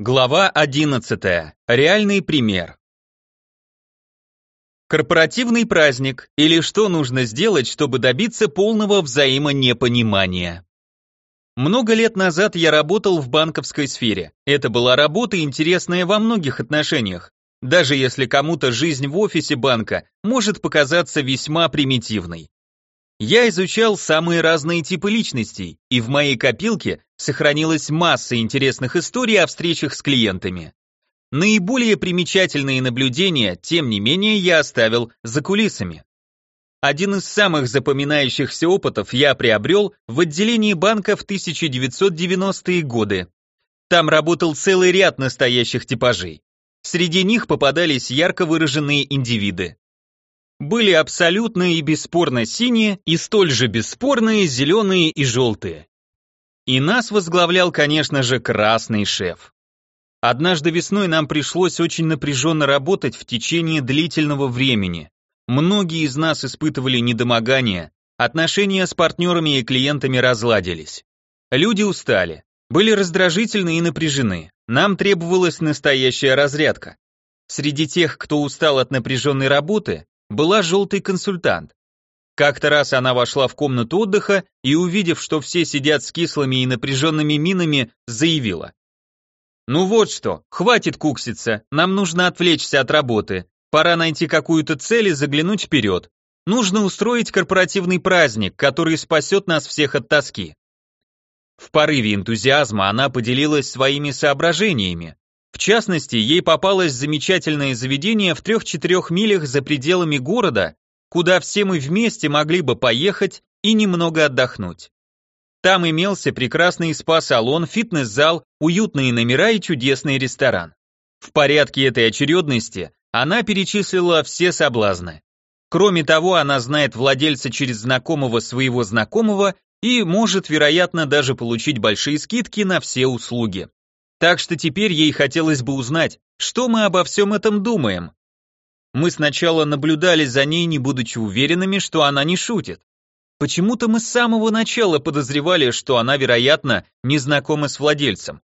Глава 11. Реальный пример. Корпоративный праздник или что нужно сделать, чтобы добиться полного взаимонепонимания. Много лет назад я работал в банковской сфере. Это была работа, интересная во многих отношениях, даже если кому-то жизнь в офисе банка может показаться весьма примитивной. Я изучал самые разные типы личностей, и в моей копилке сохранилась масса интересных историй о встречах с клиентами. Наиболее примечательные наблюдения, тем не менее, я оставил за кулисами. Один из самых запоминающихся опытов я приобрел в отделении банка в 1990-е годы. Там работал целый ряд настоящих типажей. Среди них попадались ярко выраженные индивиды были абсолютно и бесспорно синие и столь же бесспорные зеленые и желтые. И нас возглавлял, конечно же, красный шеф. Однажды весной нам пришлось очень напряженно работать в течение длительного времени. Многие из нас испытывали недомогание, отношения с партнерами и клиентами разладились. Люди устали, были раздражительны и напряжены. Нам требовалась настоящая разрядка. Среди тех, кто устал от напряженной работы, была желтый консультант. Как-то раз она вошла в комнату отдыха и, увидев, что все сидят с кислыми и напряженными минами, заявила. «Ну вот что, хватит кукситься, нам нужно отвлечься от работы, пора найти какую-то цель и заглянуть вперед. Нужно устроить корпоративный праздник, который спасет нас всех от тоски». В порыве энтузиазма она поделилась своими соображениями, в частности, ей попалось замечательное заведение в трех-четырех милях за пределами города, куда все мы вместе могли бы поехать и немного отдохнуть. Там имелся прекрасный спа-салон, фитнес-зал, уютные номера и чудесный ресторан. В порядке этой очередности она перечислила все соблазны. Кроме того, она знает владельца через знакомого своего знакомого и может, вероятно, даже получить большие скидки на все услуги. Так что теперь ей хотелось бы узнать, что мы обо всем этом думаем. Мы сначала наблюдали за ней, не будучи уверенными, что она не шутит. Почему-то мы с самого начала подозревали, что она, вероятно, не знакома с владельцем.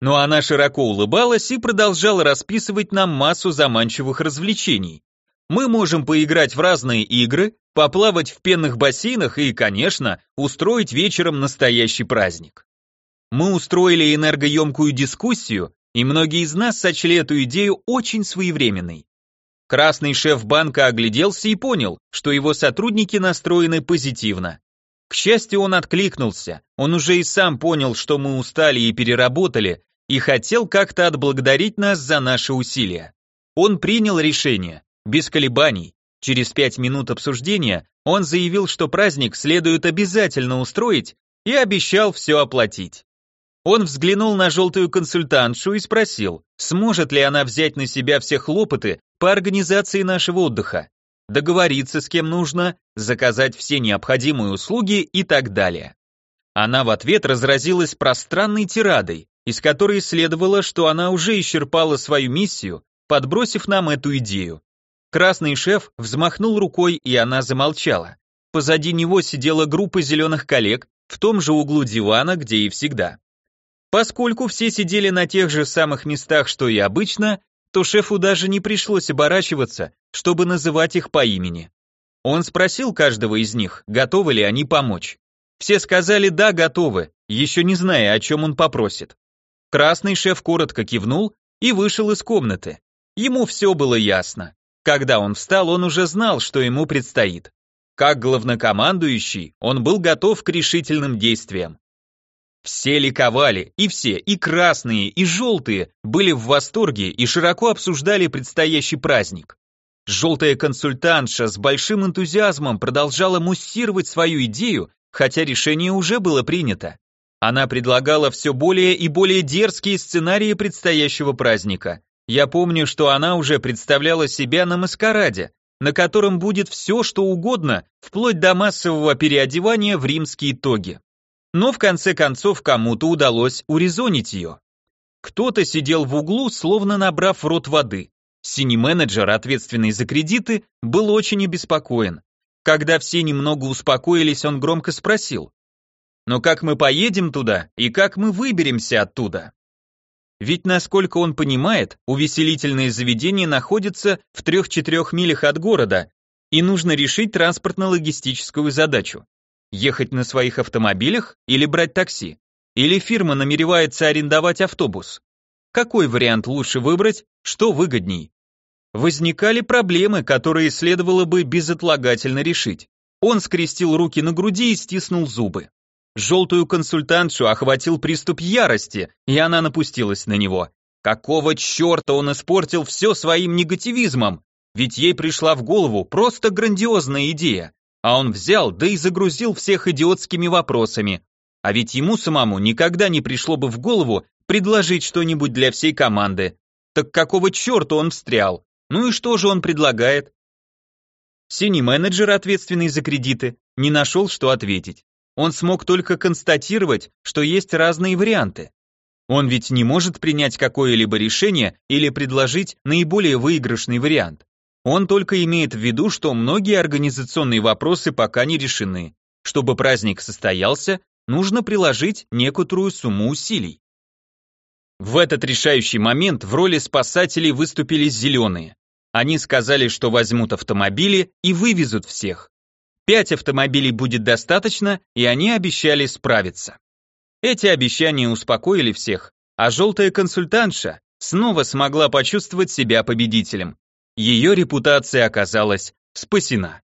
Но она широко улыбалась и продолжала расписывать нам массу заманчивых развлечений. Мы можем поиграть в разные игры, поплавать в пенных бассейнах и, конечно, устроить вечером настоящий праздник. Мы устроили энергоемкую дискуссию, и многие из нас сочли эту идею очень своевременной. Красный шеф банка огляделся и понял, что его сотрудники настроены позитивно. К счастью, он откликнулся, он уже и сам понял, что мы устали и переработали, и хотел как-то отблагодарить нас за наши усилия. Он принял решение, без колебаний. Через пять минут обсуждения он заявил, что праздник следует обязательно устроить и обещал все оплатить. Он взглянул на желтую консультантшу и спросил, сможет ли она взять на себя все хлопоты по организации нашего отдыха, договориться с кем нужно, заказать все необходимые услуги и так далее. Она в ответ разразилась пространной тирадой, из которой следовало, что она уже исчерпала свою миссию, подбросив нам эту идею. Красный шеф взмахнул рукой, и она замолчала. Позади него сидела группа зеленых коллег в том же углу дивана, где и всегда. Поскольку все сидели на тех же самых местах, что и обычно, то шефу даже не пришлось оборачиваться, чтобы называть их по имени. Он спросил каждого из них, готовы ли они помочь. Все сказали «да, готовы», еще не зная, о чем он попросит. Красный шеф коротко кивнул и вышел из комнаты. Ему все было ясно. Когда он встал, он уже знал, что ему предстоит. Как главнокомандующий, он был готов к решительным действиям. Все ликовали, и все, и красные, и желтые, были в восторге и широко обсуждали предстоящий праздник. Желтая консультантша с большим энтузиазмом продолжала муссировать свою идею, хотя решение уже было принято. Она предлагала все более и более дерзкие сценарии предстоящего праздника. Я помню, что она уже представляла себя на маскараде, на котором будет все, что угодно, вплоть до массового переодевания в римские тоги. Но в конце концов кому-то удалось урезонить ее. Кто-то сидел в углу, словно набрав рот воды. Синий менеджер, ответственный за кредиты, был очень обеспокоен. Когда все немного успокоились, он громко спросил. «Но как мы поедем туда и как мы выберемся оттуда?» Ведь, насколько он понимает, увеселительное заведение находится в 3-4 милях от города, и нужно решить транспортно-логистическую задачу. Ехать на своих автомобилях или брать такси? Или фирма намеревается арендовать автобус? Какой вариант лучше выбрать, что выгодней? Возникали проблемы, которые следовало бы безотлагательно решить. Он скрестил руки на груди и стиснул зубы. Желтую консультантшу охватил приступ ярости, и она напустилась на него. Какого черта он испортил все своим негативизмом? Ведь ей пришла в голову просто грандиозная идея, а он взял, да и загрузил всех идиотскими вопросами. А ведь ему самому никогда не пришло бы в голову предложить что-нибудь для всей команды. Так какого черта он встрял? Ну и что же он предлагает? Синий менеджер, ответственный за кредиты, не нашел, что ответить. Он смог только констатировать, что есть разные варианты. Он ведь не может принять какое-либо решение или предложить наиболее выигрышный вариант. Он только имеет в виду, что многие организационные вопросы пока не решены. Чтобы праздник состоялся, нужно приложить некоторую сумму усилий. В этот решающий момент в роли спасателей выступили зеленые. Они сказали, что возьмут автомобили и вывезут всех. Пять автомобилей будет достаточно, и они обещали справиться. Эти обещания успокоили всех, а желтая консультантша снова смогла почувствовать себя победителем. Ее репутация оказалась спасена.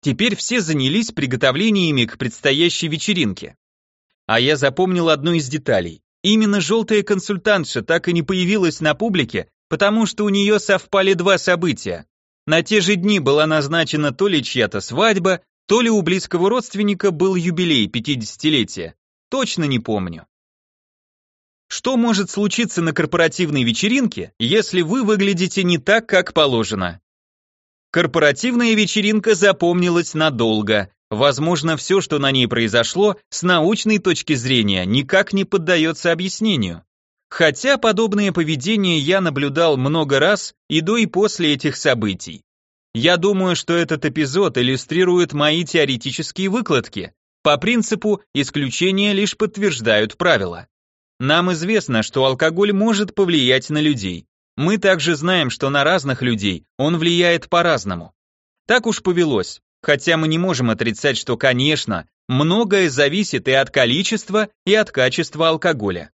Теперь все занялись приготовлениями к предстоящей вечеринке. А я запомнил одну из деталей. Именно желтая консультантша так и не появилась на публике, потому что у нее совпали два события. На те же дни была назначена то ли чья-то свадьба, то ли у близкого родственника был юбилей 50-летия. Точно не помню. Что может случиться на корпоративной вечеринке, если вы выглядите не так, как положено? Корпоративная вечеринка запомнилась надолго. Возможно, все, что на ней произошло, с научной точки зрения никак не поддается объяснению. Хотя подобное поведение я наблюдал много раз и до и после этих событий. Я думаю, что этот эпизод иллюстрирует мои теоретические выкладки. По принципу исключения лишь подтверждают правила. Нам известно, что алкоголь может повлиять на людей. Мы также знаем, что на разных людей он влияет по-разному. Так уж повелось, хотя мы не можем отрицать, что, конечно, многое зависит и от количества, и от качества алкоголя.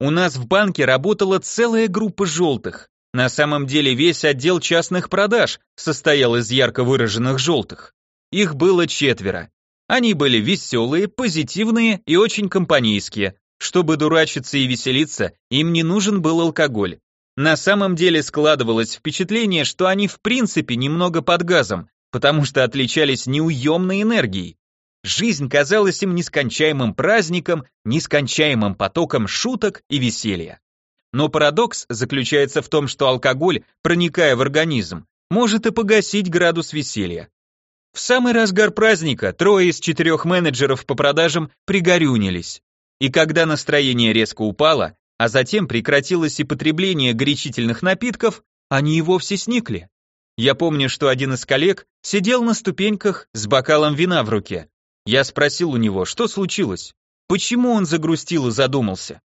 У нас в банке работала целая группа желтых. На самом деле весь отдел частных продаж состоял из ярко выраженных желтых. Их было четверо. Они были веселые, позитивные и очень компанейские. Чтобы дурачиться и веселиться, им не нужен был алкоголь. На самом деле складывалось впечатление, что они в принципе немного под газом, потому что отличались неуемной энергией. Жизнь казалась им нескончаемым праздником, нескончаемым потоком шуток и веселья. Но парадокс заключается в том, что алкоголь, проникая в организм, может и погасить градус веселья. В самый разгар праздника трое из четырех менеджеров по продажам пригорюнились. И когда настроение резко упало, а затем прекратилось и потребление горячительных напитков, они и вовсе сникли. Я помню, что один из коллег сидел на ступеньках с бокалом вина в руке, я спросил у него, что случилось? Почему он загрустил и задумался?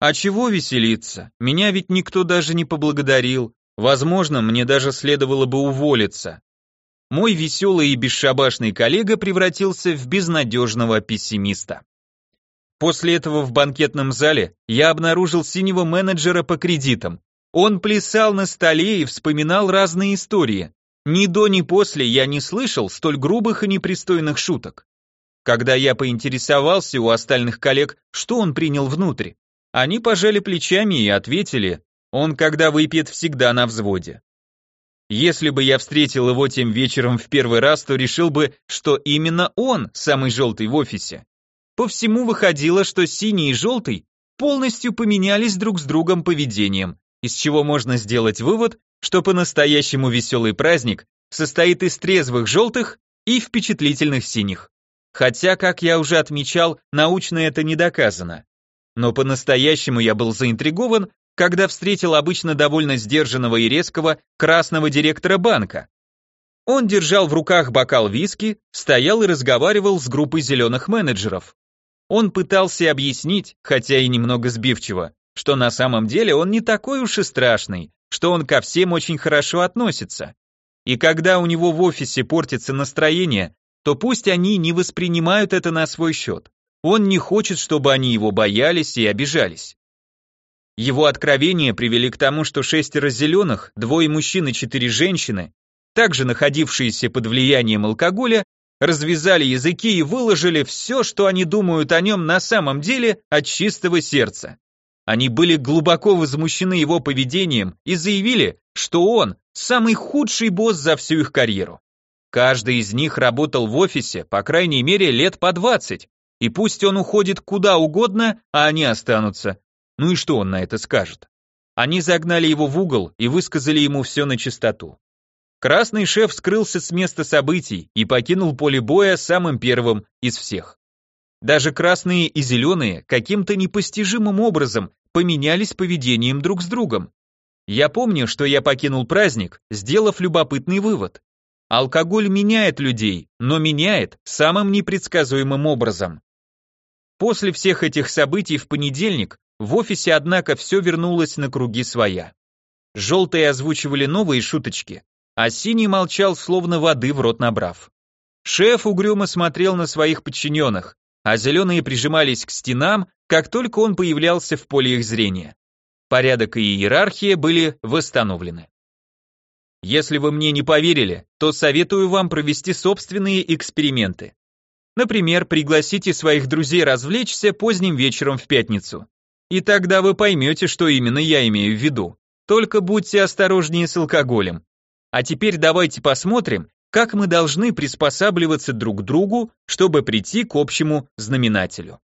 А чего веселиться? Меня ведь никто даже не поблагодарил. Возможно, мне даже следовало бы уволиться. Мой веселый и бесшабашный коллега превратился в безнадежного пессимиста. После этого в банкетном зале я обнаружил синего менеджера по кредитам. Он плясал на столе и вспоминал разные истории. Ни до, ни после я не слышал столь грубых и непристойных шуток. Когда я поинтересовался у остальных коллег, что он принял внутрь, они пожали плечами и ответили, он, когда выпьет, всегда на взводе. Если бы я встретил его тем вечером в первый раз, то решил бы, что именно он самый желтый в офисе. По всему выходило, что синий и желтый полностью поменялись друг с другом поведением, из чего можно сделать вывод, что по-настоящему веселый праздник состоит из трезвых желтых и впечатлительных синих. Хотя, как я уже отмечал, научно это не доказано. Но по-настоящему я был заинтригован, когда встретил обычно довольно сдержанного и резкого красного директора банка. Он держал в руках бокал виски, стоял и разговаривал с группой зеленых менеджеров. Он пытался объяснить, хотя и немного сбивчиво, что на самом деле он не такой уж и страшный, что он ко всем очень хорошо относится. И когда у него в офисе портится настроение, то пусть они не воспринимают это на свой счет. Он не хочет, чтобы они его боялись и обижались. Его откровения привели к тому, что шестеро зеленых, двое мужчин и четыре женщины, также находившиеся под влиянием алкоголя, развязали языки и выложили все, что они думают о нем на самом деле от чистого сердца. Они были глубоко возмущены его поведением и заявили, что он самый худший босс за всю их карьеру. Каждый из них работал в офисе, по крайней мере, лет по 20, и пусть он уходит куда угодно, а они останутся. Ну и что он на это скажет? Они загнали его в угол и высказали ему все на чистоту. Красный шеф скрылся с места событий и покинул поле боя самым первым из всех. Даже красные и зеленые каким-то непостижимым образом поменялись поведением друг с другом. Я помню, что я покинул праздник, сделав любопытный вывод. Алкоголь меняет людей, но меняет самым непредсказуемым образом. После всех этих событий в понедельник в офисе, однако, все вернулось на круги своя. Желтые озвучивали новые шуточки, а синий молчал, словно воды в рот набрав. Шеф угрюмо смотрел на своих подчиненных, а зеленые прижимались к стенам, как только он появлялся в поле их зрения. Порядок и иерархия были восстановлены. Если вы мне не поверили, то советую вам провести собственные эксперименты. Например, пригласите своих друзей развлечься поздним вечером в пятницу. И тогда вы поймете, что именно я имею в виду. Только будьте осторожнее с алкоголем. А теперь давайте посмотрим, как мы должны приспосабливаться друг к другу, чтобы прийти к общему знаменателю.